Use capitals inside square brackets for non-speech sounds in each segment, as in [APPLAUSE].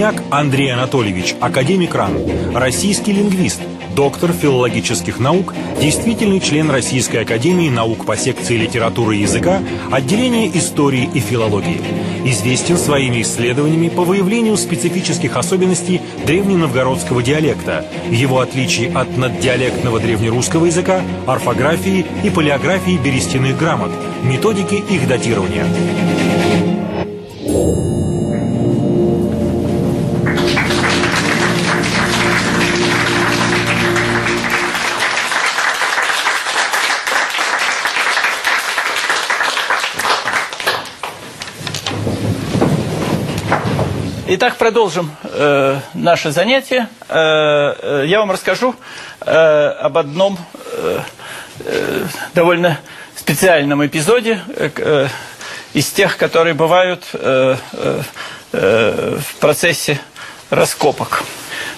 Залезняк Андрей Анатольевич, академик РАН, российский лингвист, доктор филологических наук, действительный член Российской академии наук по секции литературы и языка, отделения истории и филологии. Известен своими исследованиями по выявлению специфических особенностей древненовгородского диалекта, его отличий от наддиалектного древнерусского языка, орфографии и полиографии берестяных грамот, методики их датирования. Итак, продолжим э, наше занятие. Э, э, я вам расскажу э, об одном э, э, довольно специальном эпизоде э, э, из тех, которые бывают э, э, э в процессе раскопок.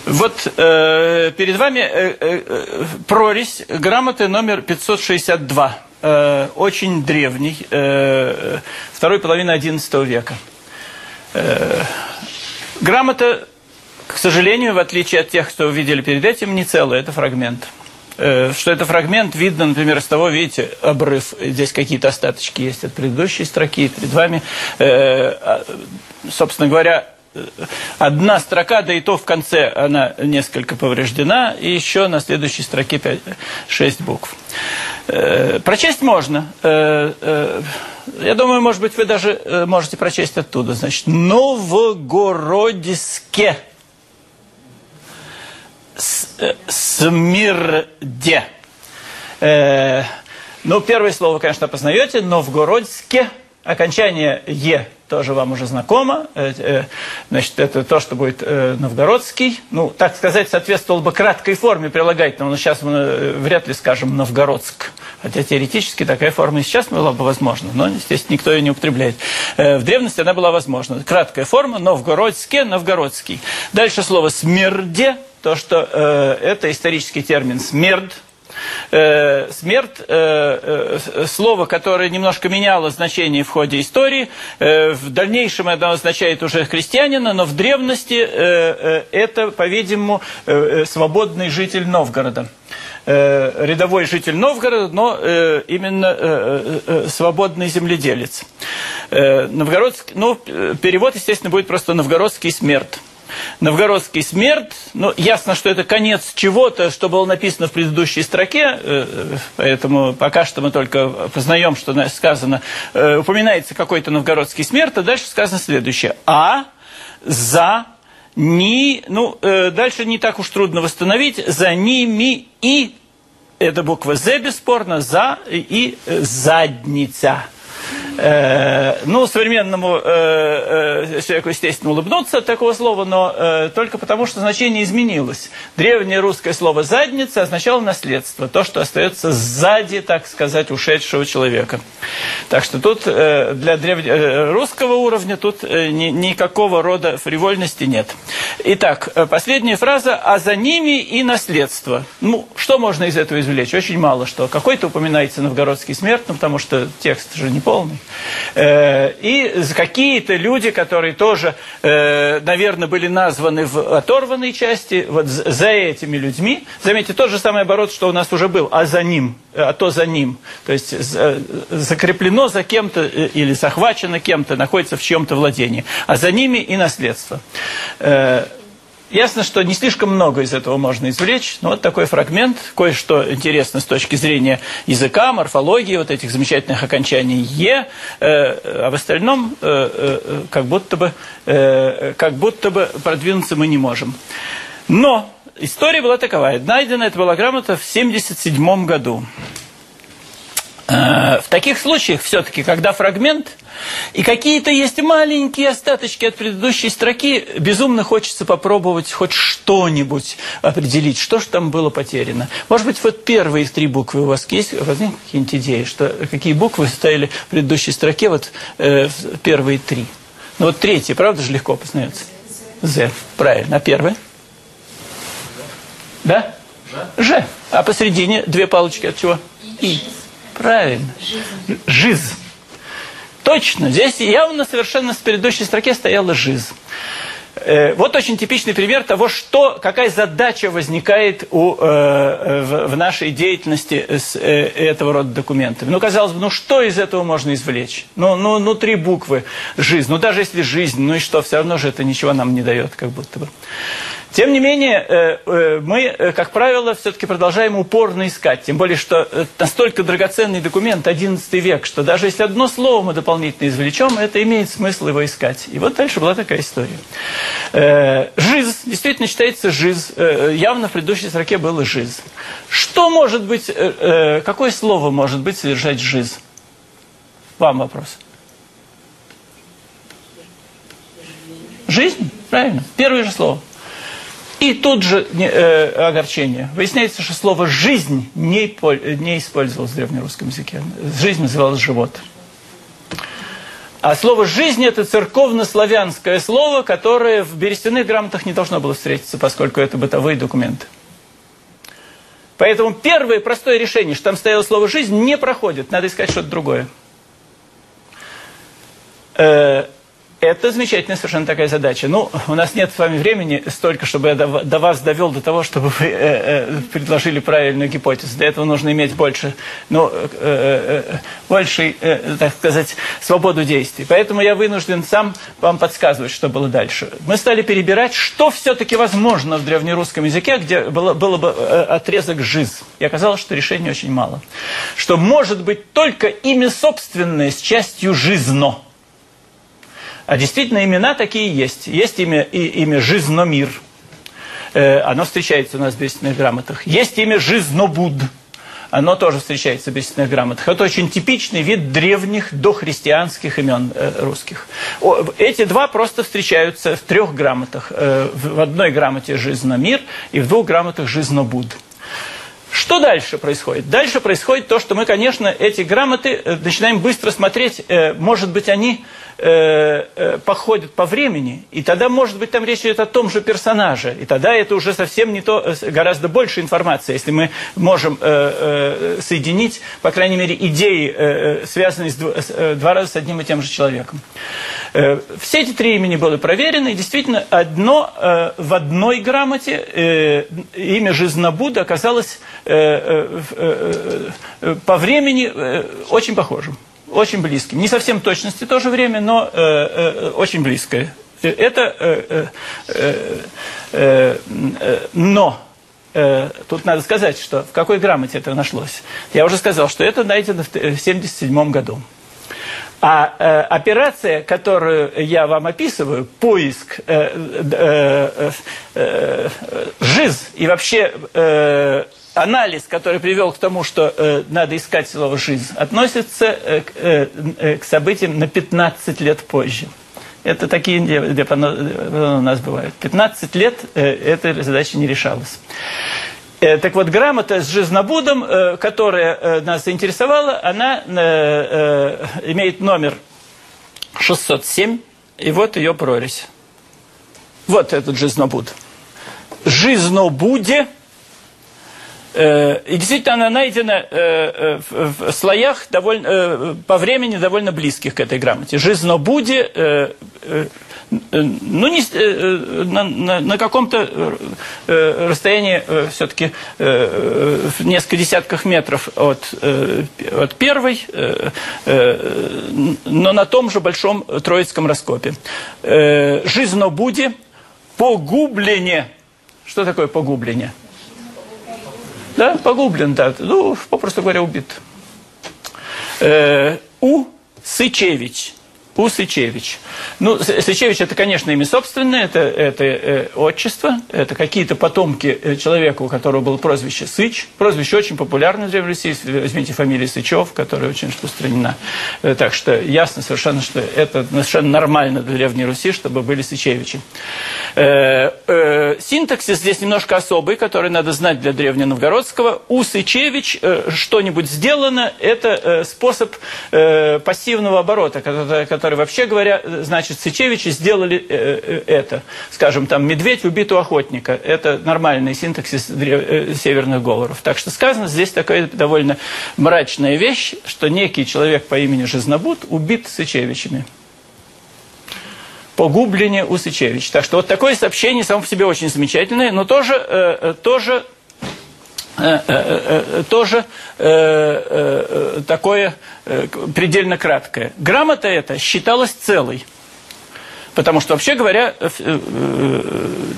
Вот э, перед вами э, э, прорезь грамоты номер 562, э, очень древний, э, второй половины XI века. Э, Грамота, к сожалению, в отличие от тех, что вы видели перед этим, не целая, это фрагмент. Э, что это фрагмент, видно, например, из того, видите, обрыв, здесь какие-то остаточки есть от предыдущей строки, перед вами, э, а, собственно говоря, одна строка, да и то в конце она несколько повреждена, и еще на следующей строке 5, 6 букв. Э, прочесть можно. Э, э, я думаю, может быть, вы даже можете прочесть оттуда. Значит, Новгородиске. Смирде. Ну, первое слово, конечно, познаете. Новгородске. Окончание «е» тоже вам уже знакомо. Э, э, значит, это то, что будет э, новгородский. Ну, так сказать, соответствовало бы краткой форме прилагательного, но сейчас мы вряд ли скажем «новгородск». Хотя теоретически такая форма и сейчас была бы возможна, но, естественно, никто ее не употребляет. В древности она была возможна. Краткая форма «новгородске», «новгородский». Дальше слово «смерде», то, что это исторический термин «смерд», Э, смерть, э, э, слово, которое немножко меняло значение в ходе истории, в дальнейшем это означает уже христианина, но в древности это, по-видимому, свободный житель Новгорода рядовой житель Новгорода, но именно свободный земледелец. Новгородский, ну, перевод, естественно, будет просто «новгородский смерть» новгородский смерть. Ну, ясно, что это конец чего-то, что было написано в предыдущей строке, э, поэтому пока что мы только познаем, что сказано, э, упоминается какой-то новгородский смерть, а дальше сказано следующее. А за ни, ну, э, дальше не так уж трудно восстановить, за ними и, это буква «З» бесспорно, за и задница. Э, ну, современному э, э, человеку, естественно, улыбнуться от такого слова, но э, только потому, что значение изменилось. Древнее русское слово «задница» означало наследство, то, что остается сзади, так сказать, ушедшего человека. Так что тут э, для древнерусского уровня тут э, ни, никакого рода фривольности нет. Итак, э, последняя фраза «а за ними и наследство». Ну, что можно из этого извлечь? Очень мало что. Какой-то упоминается новгородский смерть, ну, потому что текст же не полный. Э, и какие-то люди, которые тоже, э, наверное, были названы в оторванной части, вот за этими людьми, заметьте, тот же самый оборот, что у нас уже был, а за ним, а то за ним. То есть закреплено за кем-то или захвачено кем-то, находится в чьем-то владении. А за ними и наследство. Ясно, что не слишком много из этого можно извлечь, но вот такой фрагмент, кое-что интересно с точки зрения языка, морфологии, вот этих замечательных окончаний «е», э, а в остальном э, э, как, будто бы, э, как будто бы продвинуться мы не можем. Но история была такова. Найдена эта была грамота в 1977 году. Э, в таких случаях все-таки, когда фрагмент и какие-то есть маленькие остаточки от предыдущей строки, безумно хочется попробовать хоть что-нибудь определить, что же там было потеряно. Может быть, вот первые три буквы у вас есть какие-нибудь идеи, что, какие буквы стояли в предыдущей строке, вот э, первые три. Ну вот третья, правда же легко познается? З, правильно. А первая? Да? Ж. А посередине две палочки от чего? И. Правильно. Жиз. Точно. Здесь явно совершенно с предыдущей строке стояла жиз. Э, вот очень типичный пример того, что, какая задача возникает у, э, в, в нашей деятельности с э, этого рода документами. Ну, казалось бы, ну что из этого можно извлечь? Ну, ну, ну три буквы «жизнь». Ну, даже если жизнь, ну и что, все равно же это ничего нам не дает, как будто бы. Тем не менее, э, э, мы, э, как правило, все-таки продолжаем упорно искать. Тем более, что настолько драгоценный документ, XI век, что даже если одно слово мы дополнительно извлечем, это имеет смысл его искать. И вот дальше была такая история. Жиз, действительно считается жиз. Явно в предыдущей строке было жиз. Что может быть, какое слово может быть содержать жиз? Вам вопрос. Жизнь, правильно. Первое же слово. И тут же э, огорчение. Выясняется, что слово «жизнь» не, не использовалось в древнерусском языке. Жизнь называлась «живот». А слово «жизнь» – это церковно-славянское слово, которое в берестяных грамотах не должно было встретиться, поскольку это бытовые документы. Поэтому первое простое решение, что там стояло слово «жизнь», не проходит. Надо искать что-то другое. Э, это замечательная совершенно такая задача. Ну, у нас нет с вами времени столько, чтобы я до, вас довел до того, чтобы вы э, э, предложили правильную гипотезу. Для этого нужно иметь больше, ну, э, больше, так сказать, свободу действий. Поэтому я вынужден сам вам подсказывать, что было дальше. Мы стали перебирать, что все-таки возможно в древнерусском языке, где было, было бы отрезок «жиз». И оказалось, что решений очень мало. Что может быть только имя собственное с частью «жизно». А действительно имена такие есть. Есть имя, и, имя Жизномир. Э, оно встречается у нас в бесительных грамотах. Есть имя Жизнобуд. Оно тоже встречается в бесительных грамотах. Это очень типичный вид древних дохристианских имен э, русских. О, эти два просто встречаются в трех грамотах. Э, в одной грамоте Жизномир и в двух грамотах Жизнобуд. Что дальше происходит? Дальше происходит то, что мы, конечно, эти грамоты э, начинаем быстро смотреть. Э, может быть, они э, походят по времени, и тогда, может быть, там речь идет о том же персонаже, и тогда это уже совсем не то, гораздо больше информации, если мы можем соединить, по крайней мере, идеи, связанные с, два раза с одним и тем же человеком. Все эти три имени были проверены, и действительно, одно в одной грамоте имя Жизнобуда оказалось по времени э, очень похожим очень близким. Не совсем точности то же время, но э, э, очень близкое. Это, э, э, э, э, но э, тут надо сказать, что в какой грамоте это нашлось. Я уже сказал, что это найдено в 1977 году. А э, операция, которую я вам описываю, поиск э, э, э, э, ЖИЗ и вообще э, анализ, который привел к тому, что э, надо искать слово «жизнь», относится э, к, э, э к событиям на 15 лет позже. Это такие диапазоны у нас бывают. 15 лет э, эта задача не решалась. Э, так вот, грамота с жизнобудом, э, которая э, нас заинтересовала, она э, э, имеет номер 607, и вот ее прорезь. Вот этот жизнобуд. Жизнобуде – Э, и действительно, она найдена э, э, в слоях довольно, по времени довольно близких к этой грамоте. Жизнобуде, ну, не, на, на, на каком-то расстоянии все-таки в несколько десятках метров от, от первой, но на том же большом Троицком раскопе. Жизнобуде, погублене. Что такое погубление? Да, погублен, да. Ну, попросту говоря, убит. Э, У. Сычевич. Усычевич. Ну, Сычевич это, конечно, имя собственное, это, это э, отчество, это какие-то потомки э, человека, у которого было прозвище Сыч. Прозвище очень популярное в Древней Руси, возьмите фамилию Сычев, которая очень распространена. Э, так что ясно совершенно, что это совершенно нормально для Древней Руси, чтобы были Сычевичи. Э, э, синтаксис здесь немножко особый, который надо знать для древненовгородского. У Сычевич э, что-нибудь сделано, это э, способ э, пассивного оборота, который которые, вообще говоря, значит, Сычевичи сделали э, э, это. Скажем, там, медведь убит у охотника. Это нормальный синтаксис э, северных говоров. Так что сказано здесь такая довольно мрачная вещь, что некий человек по имени Жизнобуд убит Сычевичами. погублене Усычевич. Так что вот такое сообщение само по себе очень замечательное, но тоже, э, э тоже э, э, тоже э, такое предельно краткое. Грамота эта считалась целой, потому что, вообще говоря,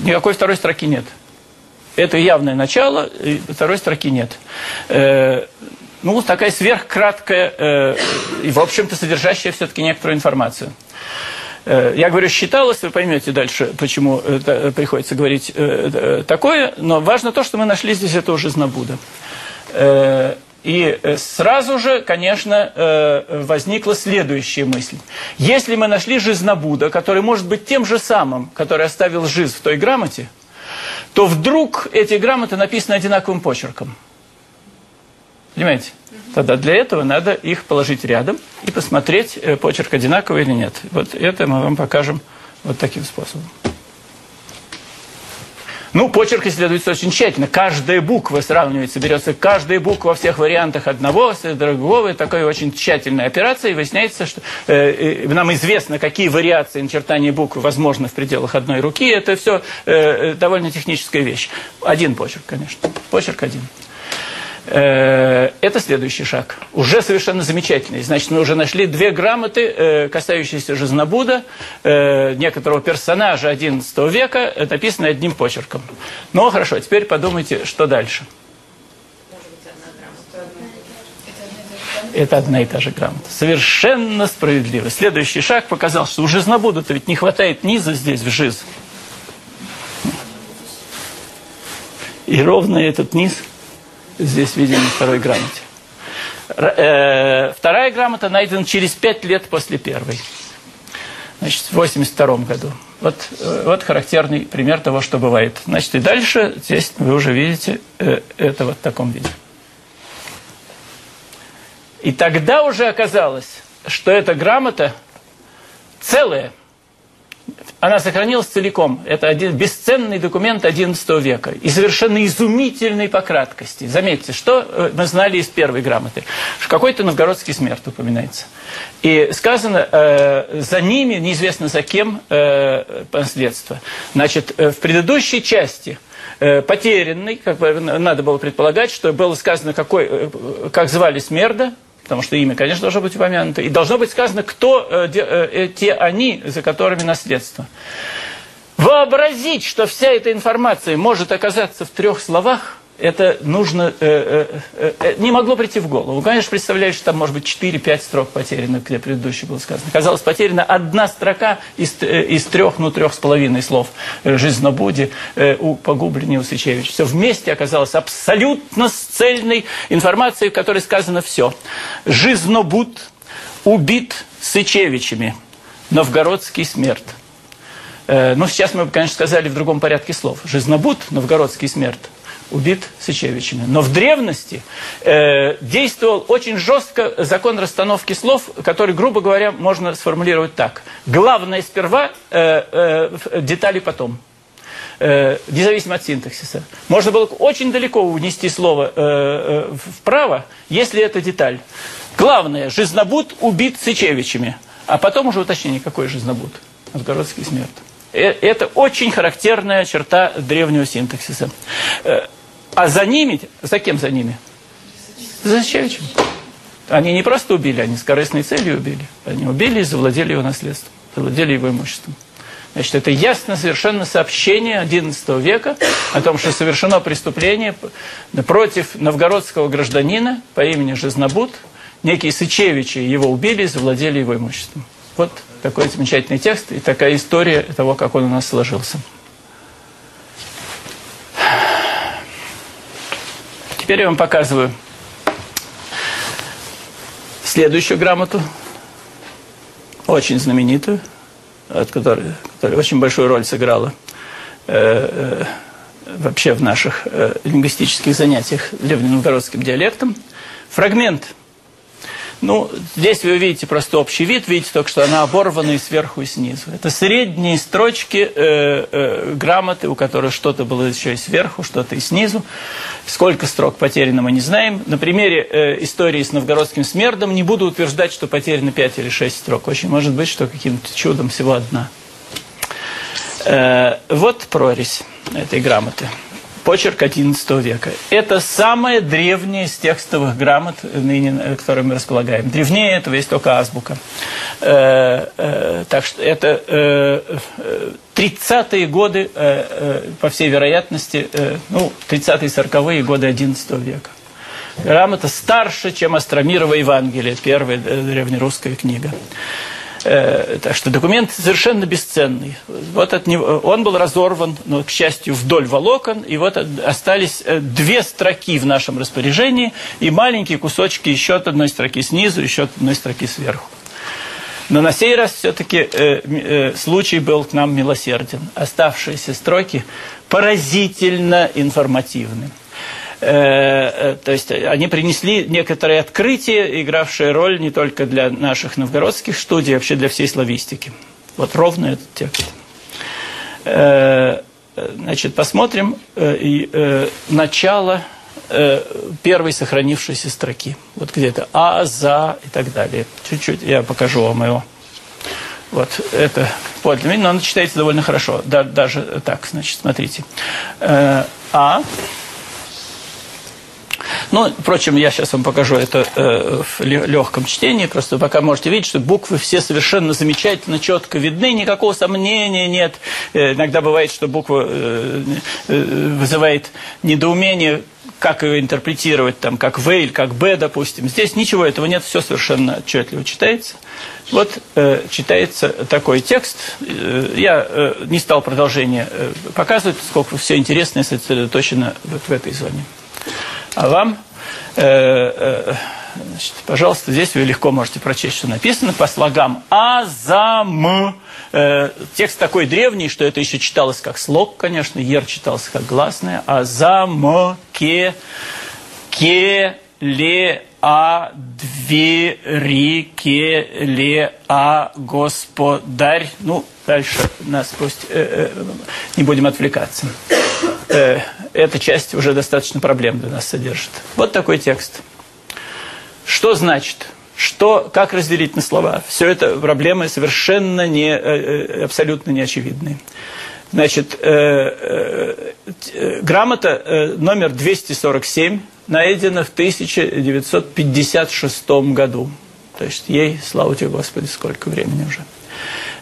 никакой второй строки нет. Это явное начало, второй строки нет. Э, ну, такая сверхкраткая э, и, в общем-то, содержащая все-таки некоторую информацию. Э, я говорю, считалось, вы поймете дальше, почему это приходится говорить такое, но важно то, что мы нашли здесь это уже Знабуда. И сразу же, конечно, возникла следующая мысль. Если мы нашли Жизнобуда, который может быть тем же самым, который оставил Жиз в той грамоте, то вдруг эти грамоты написаны одинаковым почерком. Понимаете? Тогда для этого надо их положить рядом и посмотреть, э, почерк одинаковый или нет. Вот это мы вам покажем вот таким способом. Ну, почерк исследуется очень тщательно. Каждая буква сравнивается, берется каждая буква во всех вариантах одного, другого. Это такая очень тщательная операция. И выясняется, что э, э, нам известно, какие вариации начертания букв возможны в пределах одной руки. Это все э, э, довольно техническая вещь. Один почерк, конечно. Почерк один. Э, это следующий шаг. Уже совершенно замечательный. Значит, мы уже нашли две грамоты, э, касающиеся Жизнобуда, э, некоторого персонажа XI века, написанные одним почерком. Ну, хорошо, теперь подумайте, что дальше. Это одна и та же грамота. Совершенно справедливо. Следующий шаг показал, что у Жизнобуда-то ведь не хватает низа здесь в жизнь. И ровно этот низ – здесь видим на второй грамоте. Э, вторая грамота найдена через пять лет после первой. Значит, в 82 году. Вот, э, вот характерный пример того, что бывает. Значит, и дальше здесь вы уже видите э, это вот в таком виде. И тогда уже оказалось, что эта грамота целая – она сохранилась целиком. Это один бесценный документ XI века. И совершенно изумительный по краткости. Заметьте, что э, мы знали из первой грамоты. Какой-то новгородский смерть упоминается. И сказано, э, за ними, неизвестно за кем, э, наследство. Значит, э, в предыдущей части э, потерянный, как бы надо было предполагать, что было сказано, какой, как звали Смерда, потому что имя, конечно, должно быть упомянуто. И должно быть сказано, кто э, э, те они, за которыми наследство. Вообразить, что вся эта информация может оказаться в трех словах – это нужно, э, э, э, не могло прийти в голову. Конечно, представляешь, что там может быть 4-5 строк потеряно, где предыдущее было сказано. Казалось, потеряна одна строка из, э, из трех, ну, трех с половиной слов э, «Жизнобуди» э, у погубления Усычевича. Все вместе оказалось абсолютно с цельной информацией, в которой сказано все. «Жизнобуд убит Сычевичами, новгородский смерть». Э, ну, сейчас мы бы, конечно, сказали в другом порядке слов. «Жизнобуд, новгородский смерть» убит Сычевичами. Но в древности э, действовал очень жестко закон расстановки слов, который, грубо говоря, можно сформулировать так. Главное сперва, э, э, детали потом. Э, независимо от синтаксиса. Можно было очень далеко унести слово э, э, вправо, если это деталь. Главное, Жизнобуд убит Сычевичами. А потом уже уточнение, какой Жизнобуд? Новгородский смерть. Э, это очень характерная черта древнего синтаксиса. А за ними, за кем за ними? За Сычевичем. Они не просто убили, они с корыстной целью убили. Они убили и завладели его наследством, завладели его имуществом. Значит, это ясно совершенно сообщение XI века о том, что совершено преступление против новгородского гражданина по имени Жизнобуд. Некие Сычевичи его убили и завладели его имуществом. Вот такой замечательный текст и такая история того, как он у нас сложился. Теперь я вам показываю следующую грамоту, очень знаменитую, от которой, которая очень большую роль сыграла э, э, вообще в наших э, лингвистических занятиях древненовгородским диалектом. Фрагмент ну, здесь вы видите просто общий вид, видите только, что она оборвана и сверху, и снизу. Это средние строчки э, э, грамоты, у которых что-то было еще и сверху, что-то и снизу. Сколько строк потеряно, мы не знаем. На примере э, истории с новгородским смердом не буду утверждать, что потеряно 5 или 6 строк. Очень может быть, что каким-то чудом всего одна. Э, вот прорезь этой грамоты почерк XI века. Это самая древняя из текстовых грамот, ныне, э, которой мы располагаем. Древнее этого есть только азбука. Э, э, так что это э, 30-е э, годы, э, по всей вероятности, ну, 30-е, 40-е годы XI века. Грамота старше, чем Астромирова Евангелие, первая древнерусская книга. Э, так что документ совершенно бесценный. Вот от него, он был разорван, но, к счастью, вдоль волокон, и вот остались э, две строки в нашем распоряжении и маленькие кусочки еще от одной строки снизу, еще от одной строки сверху. Но на сей раз все-таки э, э, случай был к нам милосерден. Оставшиеся строки поразительно информативны. Э, э, то есть они принесли некоторые открытия, игравшие роль не только для наших новгородских студий, а вообще для всей славистики. Вот ровно этот текст. Э, значит, посмотрим начало первой сохранившейся строки. Вот где-то А, За и так далее. Чуть-чуть я покажу вам его. Вот это подлинно, но оно читается довольно хорошо. Да, даже так, значит, смотрите. А, ну, впрочем, я сейчас вам покажу это э, в легком чтении, просто пока можете видеть, что буквы все совершенно замечательно, четко видны, никакого сомнения нет. Э, иногда бывает, что буква э, э, вызывает недоумение, как ее интерпретировать, там, как В или как Б, допустим. Здесь ничего этого нет, все совершенно отчетливо читается. Вот э, читается такой текст. Э, я э, не стал продолжение э, показывать, поскольку все интересное сосредоточено вот в этой зоне. А вам, значит, пожалуйста, здесь вы легко можете прочесть, что написано по слогам Азам. Э, текст такой древний, что это еще читалось как слог, конечно, Ер читался как гласное. Азам, ке, ке, ле, а двери ке ле а господарь. Ну, дальше нас пусть э, э, не будем отвлекаться. Э, эта часть уже достаточно проблем для нас содержит. Вот такой текст. Что значит? Что, как разделить на слова? Все это проблемы совершенно не, э, э, абсолютно неочевидные. Значит, э, э, грамота э, номер 247 найдена в 1956 году. То есть ей, слава тебе, Господи, сколько времени уже.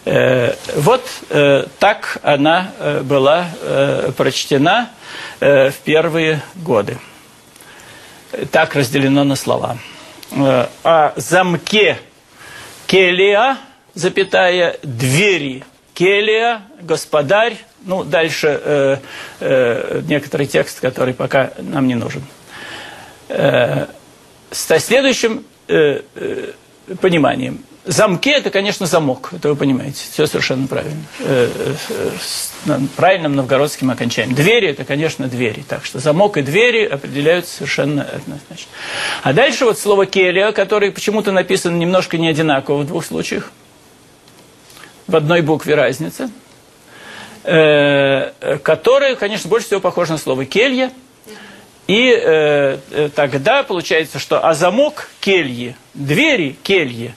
Э, вот э, так она э, была прочтена в первые годы. Так разделено на слова. О замке келия, запятая, двери келия, господарь. Ну, дальше э, э, некоторый текст, который пока нам не нужен. Э, с следующим э, э, пониманием. Замки – это, конечно, замок, это вы понимаете, все совершенно правильно. Э, э, с правильным новгородским окончанием. Двери – это, конечно, двери, так что замок и двери определяются совершенно однозначно. А дальше вот слово «келия», которое почему-то написано немножко не одинаково в двух случаях. В одной букве разница. Э, которое, конечно, больше всего похоже на слово «келья», и э, тогда получается, что а замок кельи, двери кельи,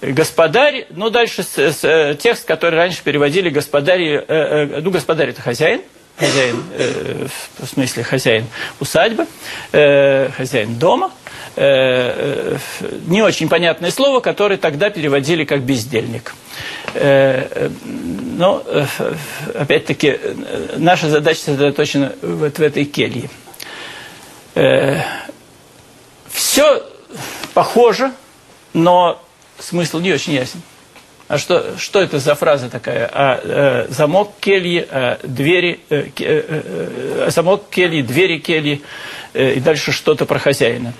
господарь, ну дальше с, с, э, текст, который раньше переводили господарь, э, э, ну господарь это хозяин, хозяин, э, в смысле хозяин усадьбы, э, хозяин дома, э, э, не очень понятное слово, которое тогда переводили как бездельник. Э, э но, э, опять-таки, наша задача сосредоточена вот в этой келье. Все похоже, но смысл не очень ясен. А что, что это за фраза такая? А, э, замок кельи, а, двери, э, э, э, замок кельи, двери кельи, э, и дальше что-то про хозяина.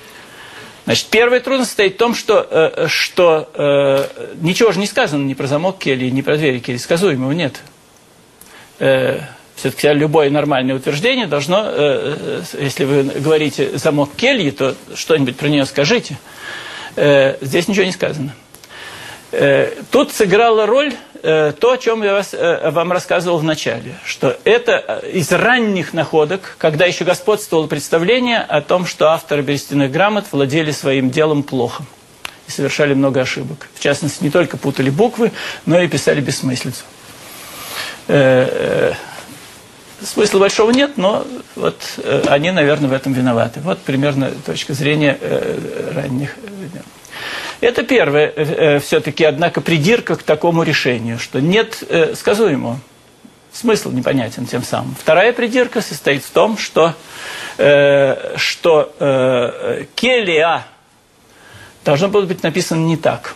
Значит, первая трудность стоит в том, что, э, что э, ничего же не сказано ни про замок кельи, ни про двери кельи, сказуемого нет. Э, все-таки любое нормальное утверждение должно, э, э, если вы говорите замок кельи, то что-нибудь про нее скажите. Э, здесь ничего не сказано. Э, тут сыграла роль э, то, о чем я э, вам рассказывал в начале, что это из ранних находок, когда еще господствовало представление о том, что авторы берестяных грамот владели своим делом плохо и совершали много ошибок. В частности, не только путали буквы, но и писали бессмыслицу. Смысла большого нет, но вот они, наверное, в этом виноваты. Вот примерно точка зрения ранних. Это первое, все-таки, однако, придирка к такому решению, что нет сказуемого. Смысл непонятен тем самым. Вторая придирка состоит в том, что, э, что э, келия должно было быть написано не так.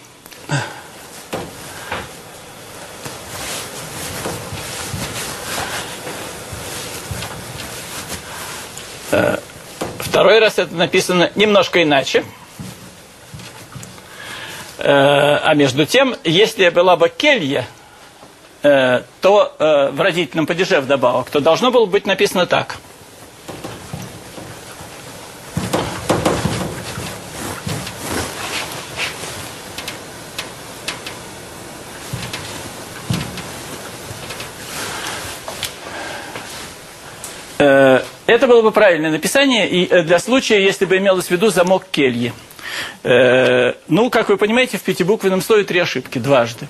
Э, второй раз это написано немножко иначе. Э, а между тем, если была бы келья, Э, то э, в родительном падеже вдобавок, то должно было быть написано так. Это было бы правильное написание и для случая, если бы имелось в виду замок кельи. Ну, как вы понимаете, в пятибуквенном слове три ошибки, дважды.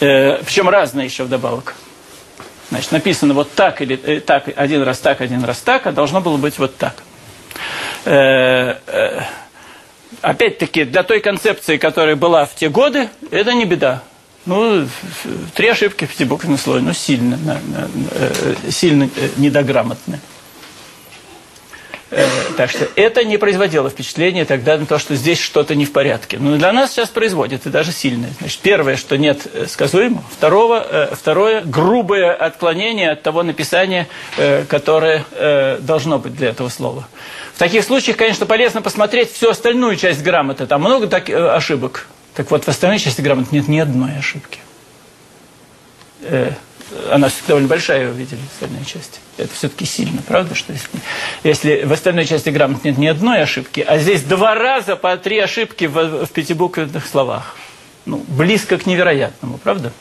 Э, причем разные еще вдобавок. Значит, написано вот так или э, так, один раз так, один раз так, а должно было быть вот так. Э, э, опять-таки, для той концепции, которая была в те годы, это не беда. Ну, три ошибки в пятибуквенном слое, ну, сильно, э, сильно э, недограмотные. Э, так что это не производило впечатления тогда на то, что здесь что-то не в порядке. Но для нас сейчас производит, и даже сильное. Значит, первое, что нет э, сказуемого. Второго, э, второе, грубое отклонение от того написания, которое должно быть для этого слова. В таких случаях, конечно, полезно посмотреть всю остальную часть грамоты. Там много так, ошибок. Так вот, в остальной части грамоты нет ни одной ошибки она довольно большая, вы видели, остальная часть. Это все-таки сильно, правда? Что если, если в остальной части грамот нет ни одной ошибки, а здесь два раза по три ошибки в, в пятибуквенных словах. Ну, близко к невероятному, правда?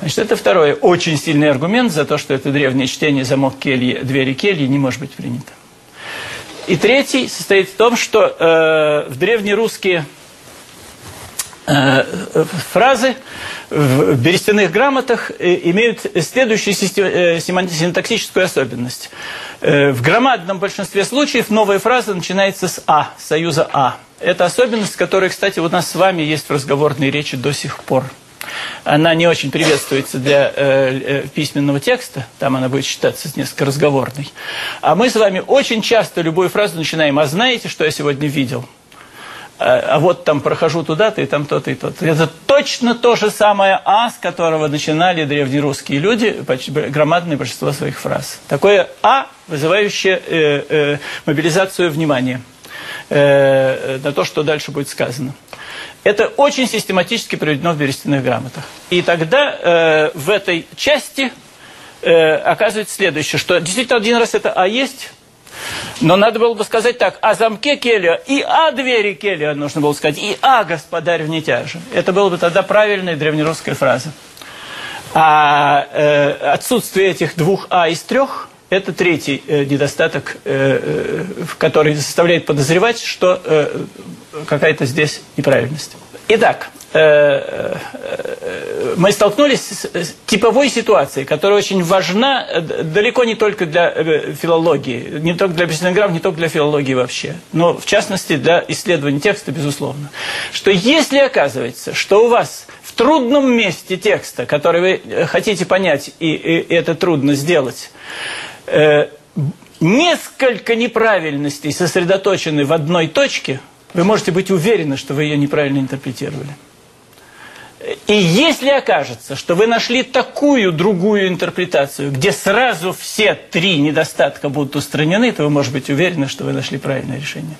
Значит, это второй очень сильный аргумент за то, что это древнее чтение замок кельи, двери кельи не может быть принято. И третий состоит в том, что э, в древнерусские фразы в берестяных грамотах э, имеют следующую э, синтаксическую особенность. В громадном большинстве случаев новая фраза начинается с «а», союза «а». Это особенность, которая, кстати, у нас с вами есть в разговорной речи до сих пор. Она не очень приветствуется для э, письменного текста, там она будет считаться несколько разговорной. А мы с вами очень часто любую фразу начинаем «а знаете, что я сегодня видел?» А вот там прохожу туда-то, и там то-то, и то-то. Это точно то же самое «а», с которого начинали древнерусские люди громадное большинство своих фраз. Такое «а», вызывающее э, э, мобилизацию внимания э, на то, что дальше будет сказано. Это очень систематически приведено в берестяных грамотах. И тогда э, в этой части э, оказывается следующее, что действительно один раз это «а» есть, но надо было бы сказать так, о замке Келия и о двери Келия нужно было сказать, и о господарь в нетяже. Это было бы тогда правильная древнерусская фраза. А э, отсутствие этих двух «а» из трех – это третий э, недостаток, э, э, который заставляет подозревать, что э, какая-то здесь неправильность. Итак, Э, э, мы столкнулись с типовой ситуацией, которая очень важна э, далеко не только для филологии, не только для беседограмм, не только для филологии вообще, но в частности для исследования текста, безусловно. Что если оказывается, что у вас в трудном месте текста, который вы хотите понять, и это трудно сделать, несколько неправильностей сосредоточены в одной точке, вы можете быть уверены, что вы ее неправильно интерпретировали. И если окажется, что вы нашли такую другую интерпретацию, где сразу все три недостатка будут устранены, то вы можете быть уверены, что вы нашли правильное решение.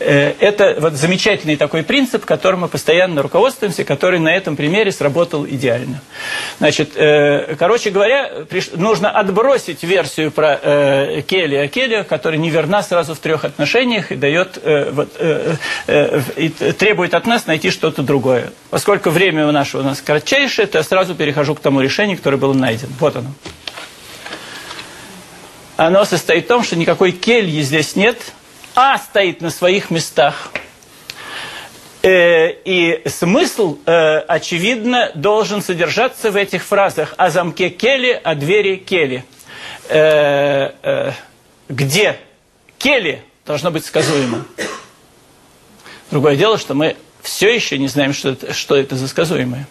Э, это вот замечательный такой принцип, которым мы постоянно руководствуемся, который на этом примере сработал идеально. Значит, э, короче говоря, нужно отбросить версию про э, Келли Келли, которая неверна сразу в трех отношениях и дает вот, и требует от нас найти что-то другое. Поскольку время у нашего у нас кратчайшее, то я сразу перехожу к тому решению, которое было найдено. Вот оно. Оно состоит в том, что никакой кельи здесь нет, а стоит на своих местах. Э, и смысл, э, очевидно, должен содержаться в этих фразах о замке Кели, о двери Кели. Э, где Кели должно быть сказуемо. Другое дело, что мы все еще не знаем, что это, что это за сказуемое.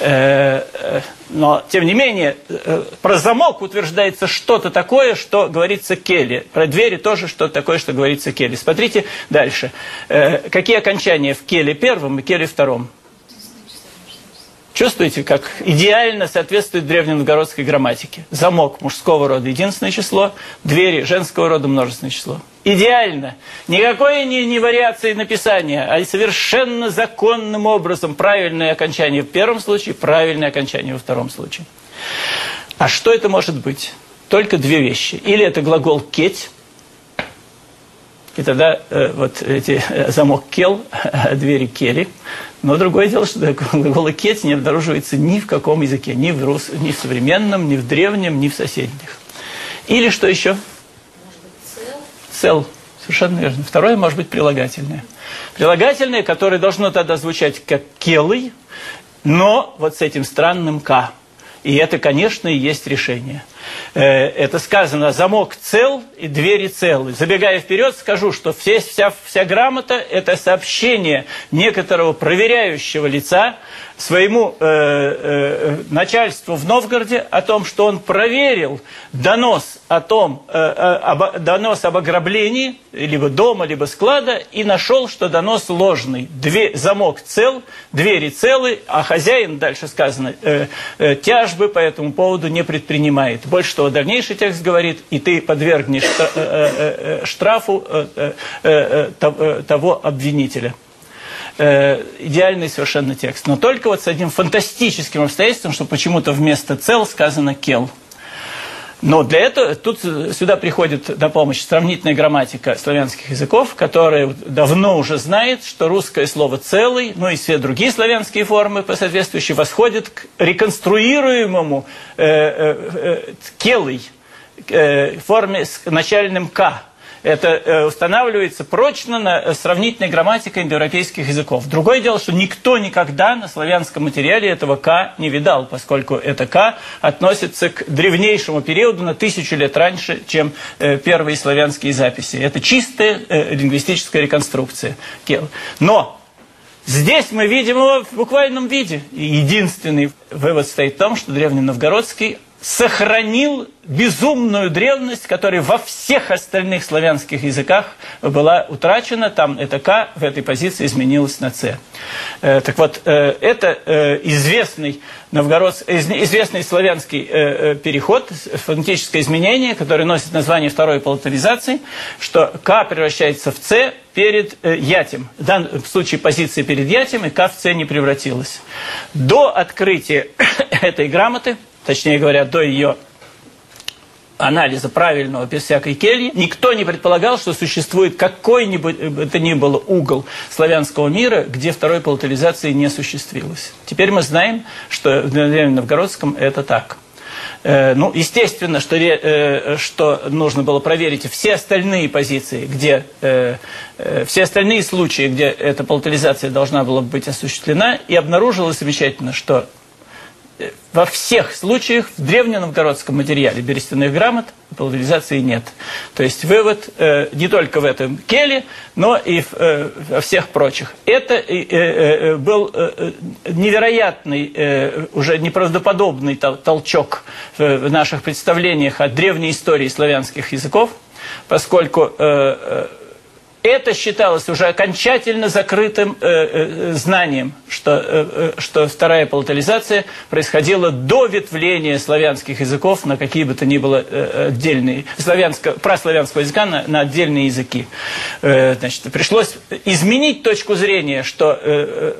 Э, э, но, тем не менее, э, про замок утверждается что-то такое, что говорится Келли. Про двери тоже что-то такое, что говорится Келли. Смотрите дальше. Какие окончания в Келли первом и Келли втором? Чувствуете, как идеально соответствует древненовгородской грамматике? Замок мужского рода – единственное число, двери женского рода – множественное число. Идеально. Никакой не, не вариации написания, а совершенно законным образом правильное окончание в первом случае, правильное окончание во втором случае. А что это может быть? Только две вещи. Или это глагол «кеть», и тогда э, вот эти э, замок кел, [LAUGHS] а двери кели. Но другое дело, что глагол [LAUGHS] кеть не обнаруживается ни в каком языке, ни в, рус, ни в современном, ни в древнем, ни в соседних. Или что еще? Цел. Совершенно верно. Второе может быть прилагательное. Прилагательное, которое должно тогда звучать как келый, но вот с этим странным «к». И это, конечно, и есть решение. Э, это сказано, замок цел и двери целы. Забегая вперед, скажу, что все, вся, вся грамота – это сообщение некоторого проверяющего лица своему э, э, начальству в Новгороде о том, что он проверил донос о том, э, э об, донос об ограблении либо дома, либо склада, и нашел, что донос ложный. Две, замок цел, двери целы, а хозяин, дальше сказано, э, э, тяжбы по этому поводу не предпринимает. Больше того, дальнейший текст говорит, и ты подвергнешь э, э, штрафу того обвинителя идеальный совершенно текст. Но только вот с одним фантастическим обстоятельством, что почему-то вместо «цел» сказано «кел». Но для этого тут сюда приходит на помощь сравнительная грамматика славянских языков, которая давно уже знает, что русское слово «целый», ну и все другие славянские формы по соответствующей восходят к реконструируемому э, э, э, «келый», э, форме с начальным «к», это э, устанавливается прочно на э, сравнительной грамматикой индоевропейских языков. Другое дело, что никто никогда на славянском материале этого «к» не видал, поскольку это «к» относится к древнейшему периоду на тысячу лет раньше, чем э, первые славянские записи. Это чистая лингвистическая реконструкция. Но Здесь мы видим его в буквальном виде. И единственный вывод стоит в том, что древний новгородский сохранил безумную древность, которая во всех остальных славянских языках была утрачена. Там это «к» в этой позиции изменилось на «ц». Э, так вот, э, это э, известный, новгород, известный славянский переход, фонетическое изменение, которое носит название второй полуторизации, что «к» превращается в «ц» перед «ятем». В данном случае позиция перед «ятем» и «к» в «ц» не превратилась. До открытия [COUGHS] этой грамоты – точнее говоря, до ее анализа правильного, без всякой кельи, никто не предполагал, что существует какой-нибудь, это ни было, угол славянского мира, где второй полутализации не осуществилось. Теперь мы знаем, что в Новгородском это так. Э, ну, естественно, что, э, что нужно было проверить все остальные позиции, где э, все остальные случаи, где эта полутализация должна была быть осуществлена, и обнаружилось замечательно, что во всех случаях в древненовгородском материале берестяных грамот поляризации нет. То есть вывод э, не только в этом келе, но и в, э, во всех прочих. Это э, э, был э, невероятный, э, уже неправдоподобный тол толчок в, в наших представлениях о древней истории славянских языков, поскольку э, э это считалось уже окончательно закрытым э, э, знанием, что, э, э, что вторая полотализация происходила до ветвления славянских языков на какие бы то ни было э, отдельные, славянско, прославянского языка на, на отдельные языки. Э, значит, пришлось изменить точку зрения, что э,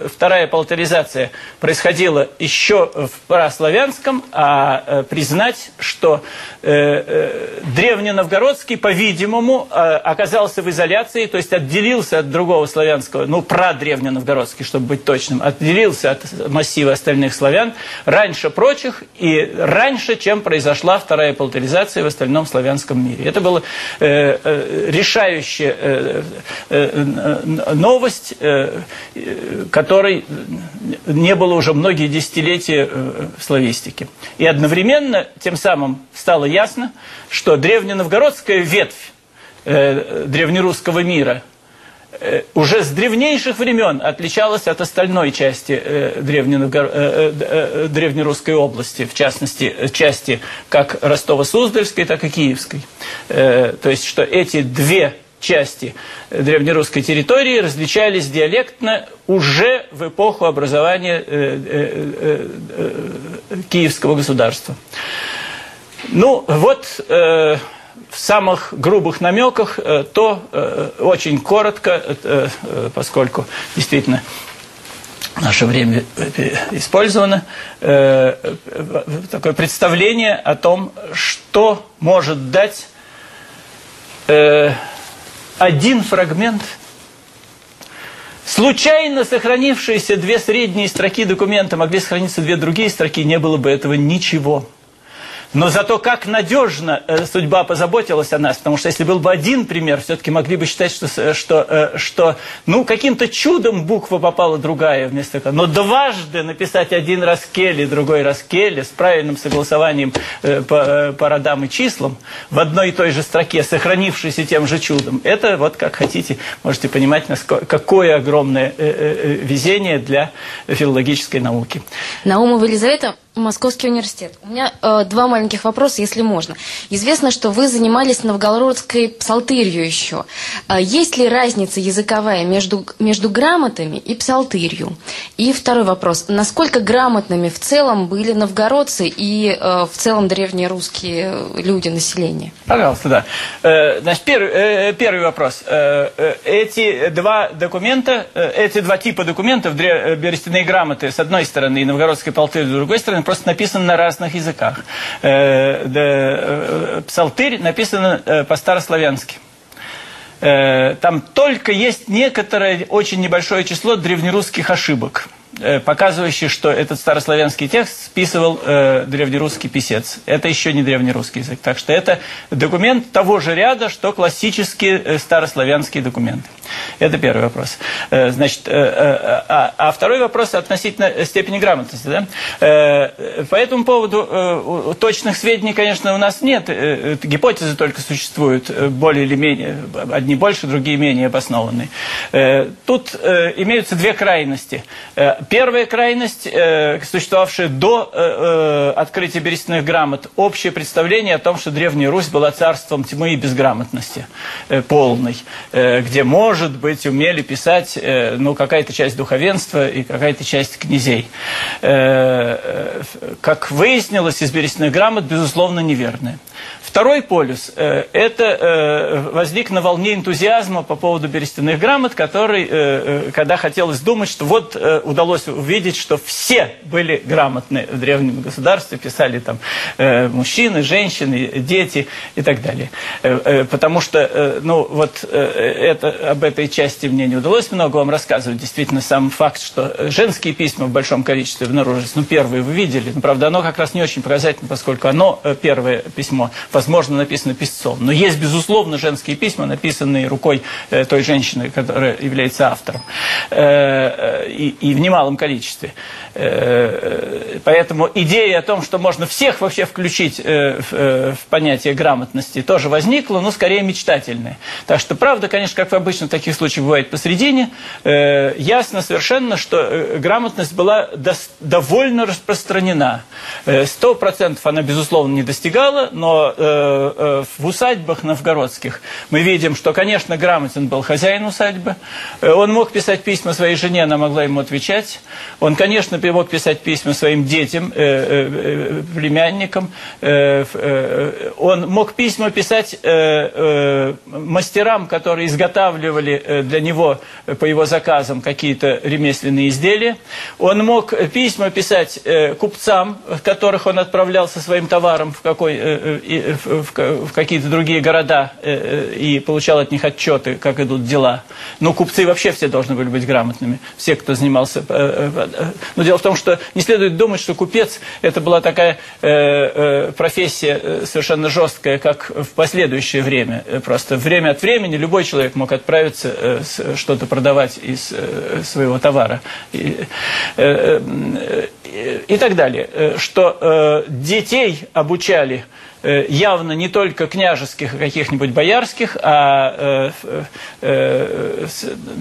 э вторая полотализация происходила еще в прославянском, а э, признать, что э, э, древненовгородский, по-видимому, э, оказался в изоляции то есть отделился от другого славянского, ну, прадревненовгородский, чтобы быть точным, отделился от массива остальных славян раньше прочих и раньше, чем произошла вторая полторизация в остальном славянском мире. Это была э, э, решающая э, э, новость, э, которой не было уже многие десятилетия э, в славистике. И одновременно тем самым стало ясно, что древненовгородская ветвь э, древнерусского мира э, уже с древнейших времен отличалась от остальной части э, древнерусской области, в частности, части как Ростово-Суздальской, так и Киевской. То есть, что эти две части древнерусской территории различались диалектно уже в эпоху образования Киевского государства. Ну, вот в самых грубых намеках то очень коротко, поскольку действительно наше время использовано, такое представление о том, что может дать один фрагмент, случайно сохранившиеся две средние строки документа могли сохраниться две другие строки, не было бы этого ничего. Но зато как надежно э, судьба позаботилась о нас, потому что если был бы один пример, все-таки могли бы считать, что, что, э, что ну, каким-то чудом буква попала другая вместо этого. Но дважды написать один раз Келли, другой раз Келли, с правильным согласованием э, по, по родам и числам, в одной и той же строке, сохранившейся тем же чудом, это вот как хотите, можете понимать, насколько, какое огромное везение для филологической науки. Наумова Елизавета, Московский университет. У меня э, два маленьких вопроса, если можно. Известно, что вы занимались новгородской псалтырью еще. Э, есть ли разница языковая между, между грамотами и псалтырью? И второй вопрос. Насколько грамотными в целом были новгородцы и э, в целом древние русские люди, населения? Пожалуйста, да. Э, значит, первый, э, первый вопрос. Э, э, эти два документа, э, эти два типа документов, берестяные грамоты, с одной стороны, и новгородская псалтырь с другой стороны, просто написан на разных языках. Э, э, псалтырь написан э, по-старославянски. Там только есть некоторое очень небольшое число древнерусских ошибок – показывающий, что этот старославянский текст списывал э, древнерусский писец. Это еще не древнерусский язык. Так что это документ того же ряда, что классические старославянские документы. Это первый вопрос. Э, значит, э, э, а, а второй вопрос относительно степени грамотности. Да? По этому поводу точных сведений, конечно, у нас нет. Гипотезы только существуют, более или менее, одни больше, другие менее обоснованные. Тут имеются две крайности. Первая крайность, существовавшая до открытия берестяных грамот, общее представление о том, что Древняя Русь была царством тьмы и безграмотности полной, где, может быть, умели писать э, ну, какая-то часть духовенства и какая-то часть князей. Э, э, как выяснилось из берестяных грамот, безусловно, неверное. Второй полюс э, – это э, возник на волне энтузиазма по поводу берестяных грамот, который, э, когда хотелось думать, что вот удалось увидеть, что все были грамотны в древнем государстве, писали там мужчины, женщины, дети и так далее. Потому что, ну, вот это, об этой части мне не удалось много вам рассказывать. Действительно, сам факт, что женские письма в большом количестве обнаружились, ну, первые вы видели, но, правда, оно как раз не очень показательно, поскольку оно, первое письмо, возможно, написано писцом. Но есть, безусловно, женские письма, написанные рукой э, той женщины, которая является автором. Э, э, и, и в немалом количестве. Поэтому идея о том, что можно всех вообще включить в понятие грамотности, тоже возникла, но скорее мечтательная. Так что, правда, конечно, как обычно в таких случаях бывает посредине, ясно совершенно, что грамотность была довольно распространена. Сто процентов она, безусловно, не достигала, но в усадьбах новгородских мы видим, что, конечно, грамотен был хозяин усадьбы. Он мог писать письма своей жене, она могла ему отвечать. Он, конечно, мог писать письма своим детям, э, э, племянникам. Э, э, он мог письма писать э, э, мастерам, которые изготавливали э, для него, э, по его заказам, какие-то ремесленные изделия. Он мог письма писать э, купцам, которых он отправлял со своим товаром в, какой, э, э, в какие-то другие города и получал от них отчеты, как идут дела. Но купцы вообще все должны были быть грамотными. Все, кто занимался... Но дело в том, что не следует думать, что купец – это была такая профессия совершенно жесткая, как в последующее время. Просто время от времени любой человек мог отправиться что-то продавать из своего товара. И, и так далее. Что детей обучали Э, явно не только княжеских, а каких-нибудь боярских, а э, э,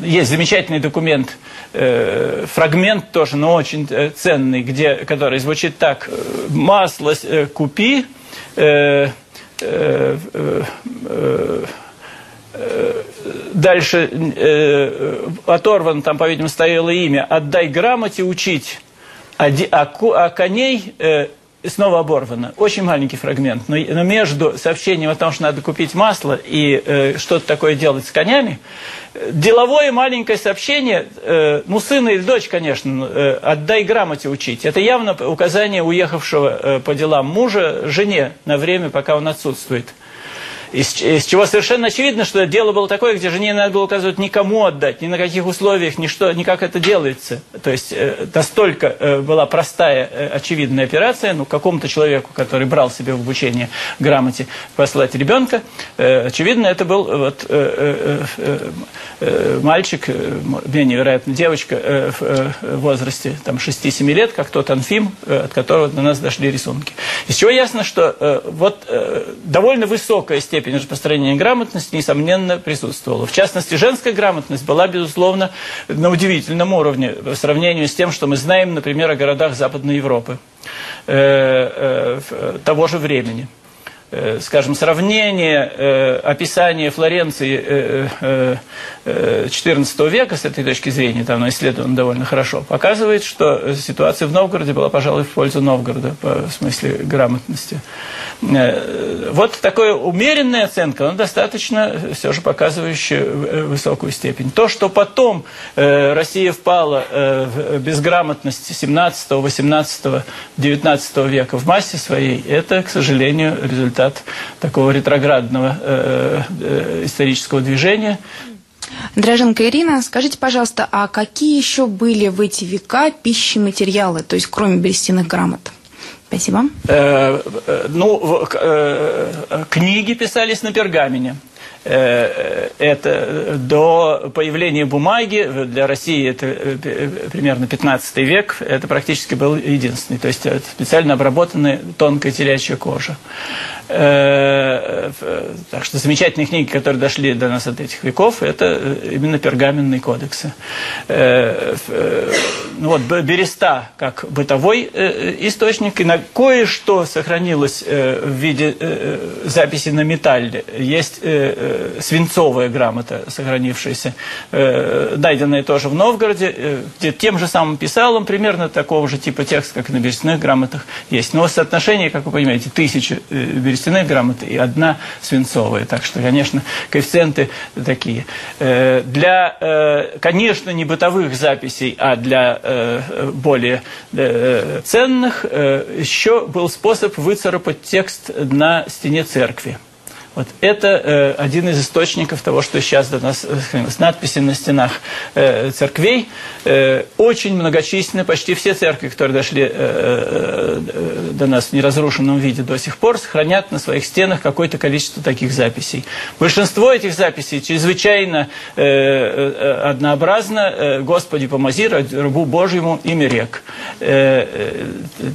есть замечательный документ, фрагмент тоже, но очень ценный, где, который звучит так. «Масло купи, дальше э, оторван, там, по-видимому, стояло имя, отдай грамоте учить, а, а, а коней э, снова оборвано. Очень маленький фрагмент. Но, но между сообщением о том, что надо купить масло и э, что-то такое делать с конями, деловое маленькое сообщение, э, ну, сына или дочь, конечно, э, отдай грамоте учить. Это явно указание уехавшего э, по делам мужа жене на время, пока он отсутствует. Из, из чего совершенно очевидно, что дело было такое, где жене надо было указывать никому отдать, ни на каких условиях, ни, что, ни как это делается. То есть э, настолько э, была простая, э, очевидная операция, ну, какому-то человеку, который брал себе в обучение грамоте послать ребенка, э, очевидно, это был вот, э, э, э, мальчик, э, менее вероятно, девочка э, в э, возрасте там, 6-7 лет, как тот Анфим, э, от которого до нас дошли рисунки. Из чего ясно, что э, вот э, довольно высокая степень степень распространения грамотности, несомненно, присутствовала. В частности, женская грамотность была, безусловно, на удивительном уровне по сравнению с тем, что мы знаем, например, о городах Западной Европы э, э, того же времени. Э, скажем, сравнение, э, описание Флоренции э, XIV века с этой точки зрения, там оно исследовано довольно хорошо, показывает, что ситуация в Новгороде была, пожалуй, в пользу Новгорода в смысле грамотности. Вот такая умеренная оценка, но достаточно все же показывающая высокую степень. То, что потом Россия впала в безграмотность 17, 18, 19 века в массе своей, это, к сожалению, результат результат такого ретроградного э, э, исторического движения. Дроженко Ирина, скажите, пожалуйста, а какие еще были в эти века пищи материалы, то есть кроме берестяных грамот? Спасибо. Э, э, ну, э, книги писались на пергамене. Э, это до появления бумаги, для России это э, примерно 15 век, это практически был единственный. То есть специально обработанная тонкая телячья кожа. Э, так что замечательные книги, которые дошли до нас от этих веков, это именно пергаменные кодексы. Ну вот, береста как бытовой источник, и на кое-что сохранилось в виде записи на металле. Есть свинцовая грамота, сохранившаяся, э, найденная тоже в Новгороде, э, где тем же самым писалом примерно такого же типа текст, как и на берестяных грамотах есть. Но соотношение, как вы понимаете, тысячи э, берестяных грамот и одна свинцовая. Так что, конечно, коэффициенты такие. Э, для, э, конечно, не бытовых записей, а для э, более э, ценных э, еще был способ выцарапать текст на стене церкви. Вот это э, один из источников того, что сейчас до нас э, с надписи на стенах э, церквей. Э, очень многочисленны, почти все церкви, которые дошли э, э, э, до нас в неразрушенном виде до сих пор, сохранят на своих стенах какое-то количество таких записей. Большинство этих записей чрезвычайно э, э, однообразно. Господи, помози, рабу Божьему имя рек. Э,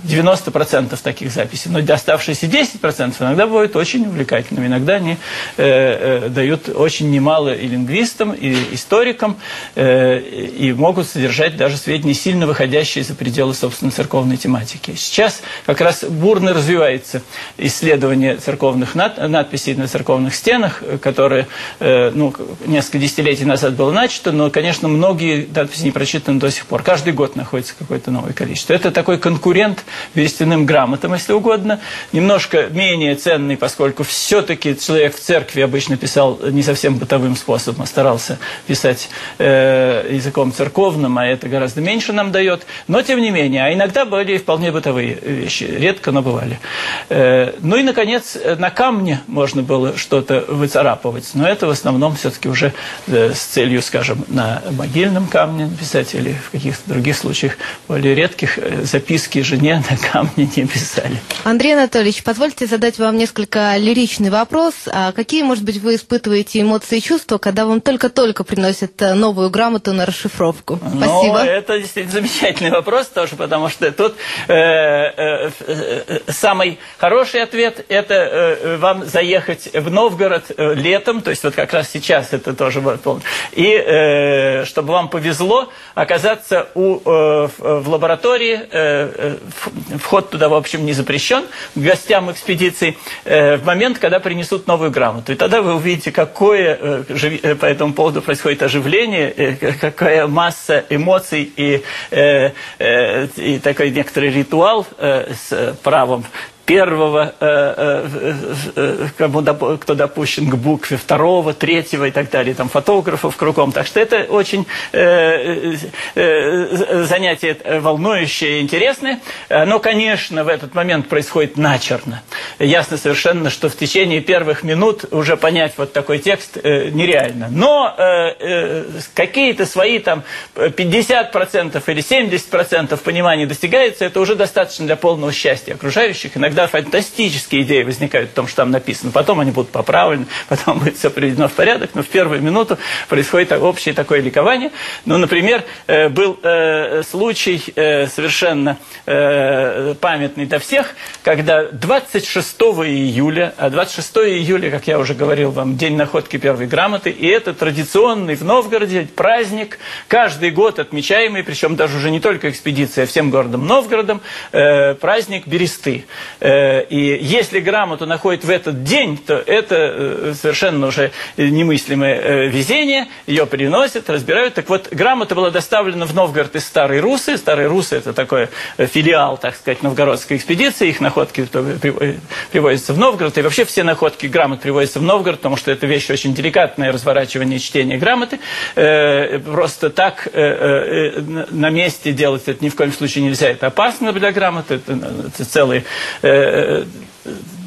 90% таких записей. Но оставшиеся 10% иногда бывают очень увлекательными. Иногда они э, э, дают очень немало и лингвистам, и историкам, э, и могут содержать даже сведения, сильно выходящие за пределы, собственно, церковной тематики. Сейчас как раз бурно развивается исследование церковных над, надписей на церковных стенах, которые э, ну, несколько десятилетий назад было начато, но, конечно, многие надписи не прочитаны до сих пор. Каждый год находится какое-то новое количество. Это такой конкурент берестяным грамотам, если угодно, немножко менее ценный, поскольку все-таки человек в церкви обычно писал не совсем бытовым способом, а старался писать э, языком церковным, а это гораздо меньше нам дает. Но тем не менее, а иногда были вполне бытовые вещи, редко, но бывали. Э, ну и, наконец, на камне можно было что-то выцарапывать, но это в основном все-таки уже э, с целью, скажем, на могильном камне написать или в каких-то других случаях более редких э, записки жене на камне не писали. Андрей Анатольевич, позвольте задать вам несколько лиричный вопрос. А какие, может быть, вы испытываете эмоции и чувства, когда вам только-только приносят э, новую грамоту на расшифровку? Ну, Спасибо. Ну, это действительно замечательный вопрос тоже, потому что тут э, э, э, самый хороший ответ – это э, вам заехать в Новгород э, летом, то есть вот как раз сейчас это тоже помню, и э, чтобы вам повезло оказаться у, э, в лаборатории, э, э, вход туда, в общем, не запрещен, гостям экспедиции, э, в момент, когда принесут новую грамоту. И тогда вы увидите, какое э, э по этому поводу происходит оживление, э, какая масса эмоций и, и такой некоторый ритуал с правом первого, э, э, э, кому, кто допущен к букве, второго, третьего и так далее, там фотографов кругом. Так что это очень занятие волнующее и интересное. Но, конечно, в этот момент происходит начерно. Ясно совершенно, что в течение первых минут уже понять вот такой текст нереально. Но какие-то свои там 50% или 70% понимания достигается, это уже достаточно для полного счастья окружающих. Иногда иногда фантастические идеи возникают в том, что там написано. Потом они будут поправлены, [LAUGHS] потом будет все приведено в порядок, но в первую минуту происходит общее такое ликование. Ну, например, э, был э, случай э, совершенно памятный для всех, когда 26 июля, а 26 июля, как я уже говорил вам, день находки первой грамоты, и это традиционный в Новгороде праздник, каждый год отмечаемый, причем даже уже не только экспедиция, а всем городом Новгородом, праздник Бересты. Э, и если грамоту находят в этот день, то это э, совершенно уже немыслимое э, везение. Ее приносят, разбирают. Так вот, грамота была доставлена в Новгород из Старой Русы. Старые Русы – это такой филиал, так сказать, новгородской экспедиции. Их находки привозятся в Новгород. И вообще все находки грамот привозятся в Новгород, потому что это вещь очень деликатная, разворачивание чтение грамоты. Просто так на месте делать это ни в коем случае нельзя. Это опасно для грамоты. Это целые э,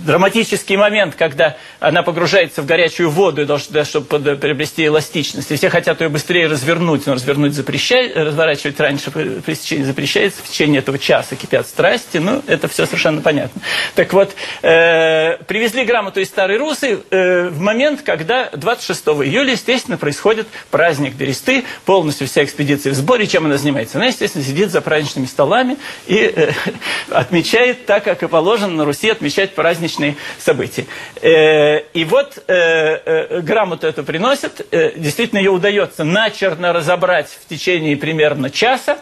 драматический момент, когда она погружается в горячую воду, чтобы приобрести эластичность. И все хотят ее быстрее развернуть, но развернуть запрещается, разворачивать раньше при течении запрещается. В течение этого часа кипят страсти. Ну, это все совершенно понятно. Так вот, э, привезли грамоту из Старой Русы э, в момент, когда 26 июля, естественно, происходит праздник Бересты, полностью вся экспедиция в сборе. Чем она занимается? Она, естественно, сидит за праздничными столами и э, [LAUGHS] отмечает так, как и положено на Руси отмечать праздничные различные события. Э, и вот э, э, грамоту эту приносят, действительно ее удается начерно разобрать в течение примерно часа,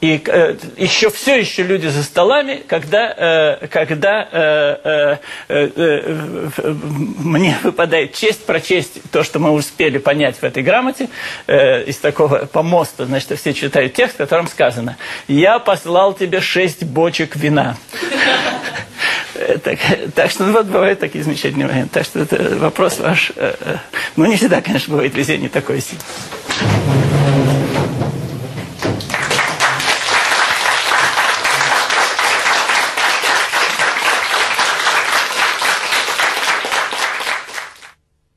и э, еще все еще люди за столами, когда, э, когда э, э, э, мне выпадает честь прочесть то, что мы успели понять в этой грамоте, э, из такого помоста, значит, все читают текст, в котором сказано «Я послал тебе шесть бочек вина». Так, так что ну, вот бывают такие замечательные моменты. Так что это вопрос ваш. Э, э, ну, не всегда, конечно, бывает везение такое сильное.